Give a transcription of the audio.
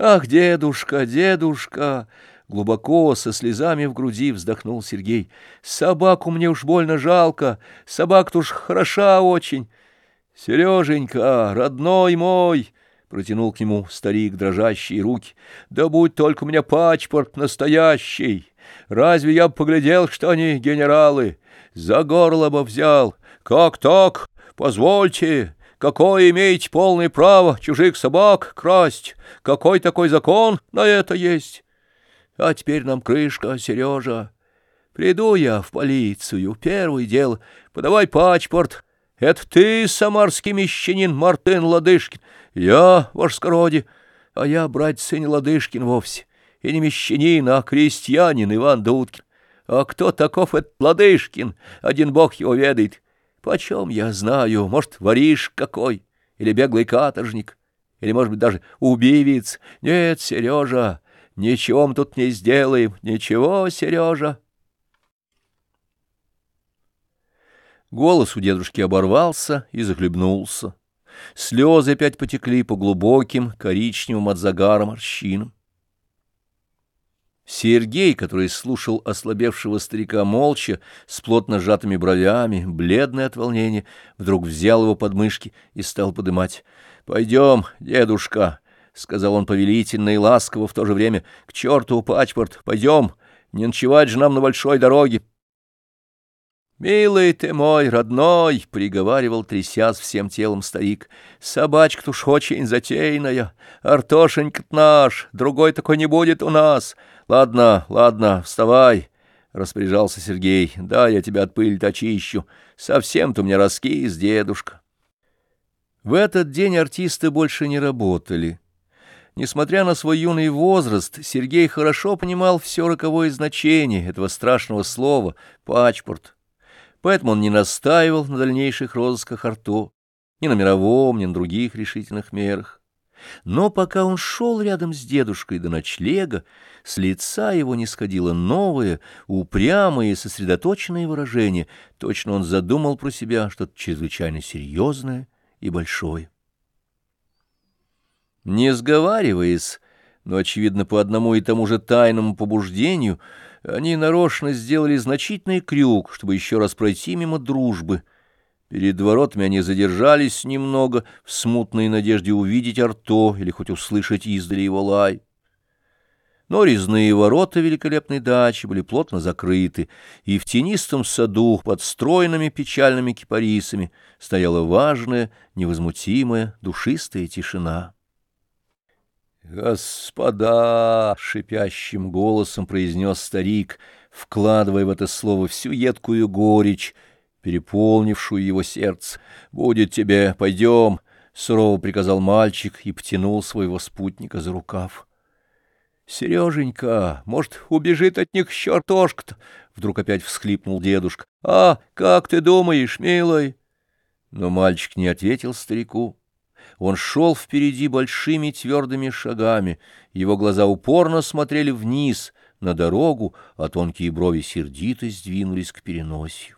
Ах, дедушка, дедушка! Глубоко, со слезами в груди вздохнул Сергей. Собаку мне уж больно жалко, собака-то уж хороша очень. Сереженька, родной мой! Протянул к нему старик дрожащие руки. Да будь только у меня паспорт настоящий! Разве я поглядел, что они генералы? За горло бы взял. Как так? Позвольте, какое имеете полное право чужих собак красть? Какой такой закон на это есть? А теперь нам крышка, Сережа. Приду я в полицию, первое дело, подавай паспорт. Это ты, самарский мещанин Мартын Ладышкин? Я, ваш скороди, а я, братец, не Ладышкин вовсе, и не мещанин, а крестьянин Иван Дудкин. А кто таков этот Ладышкин? Один бог его ведает. Почем я знаю, может, воришь какой, или беглый каторжник, или, может быть, даже убивец. Нет, Сережа, ничего мы тут не сделаем, ничего, Сережа. Голос у дедушки оборвался и захлебнулся. Слезы опять потекли по глубоким коричневым от загара морщинам. Сергей, который слушал ослабевшего старика молча, с плотно сжатыми бровями, бледный от волнения, вдруг взял его под мышки и стал подымать. — Пойдем, дедушка, — сказал он повелительно и ласково в то же время, — к черту пачпорт, пойдем, не ночевать же нам на большой дороге. «Милый ты мой, родной!» — приговаривал, трясясь всем телом старик. «Собачка-то уж очень затейная. Артошенька наш, другой такой не будет у нас. Ладно, ладно, вставай!» — распоряжался Сергей. «Да, я тебя от пыли-то очищу. Совсем-то у меня раскис, дедушка». В этот день артисты больше не работали. Несмотря на свой юный возраст, Сергей хорошо понимал все роковое значение этого страшного слова «пачпорт» поэтому он не настаивал на дальнейших розысках Арто, ни на мировом, ни на других решительных мерах. Но пока он шел рядом с дедушкой до ночлега, с лица его не сходило новое, упрямое и сосредоточенное выражение. Точно он задумал про себя что-то чрезвычайно серьезное и большое. Не сговариваясь, но, очевидно, по одному и тому же тайному побуждению, они нарочно сделали значительный крюк, чтобы еще раз пройти мимо дружбы. Перед воротами они задержались немного в смутной надежде увидеть Арто или хоть услышать издали его лай. Но резные ворота великолепной дачи были плотно закрыты, и в тенистом саду под стройными печальными кипарисами стояла важная, невозмутимая, душистая тишина. «Господа!» — шипящим голосом произнес старик, вкладывая в это слово всю едкую горечь, переполнившую его сердце. «Будет тебе, пойдем!» — сурово приказал мальчик и потянул своего спутника за рукав. «Сереженька, может, убежит от них чертошка-то?» — вдруг опять всхлипнул дедушка. «А, как ты думаешь, милый?» Но мальчик не ответил старику. Он шел впереди большими твердыми шагами, его глаза упорно смотрели вниз, на дорогу, а тонкие брови сердито сдвинулись к переносию.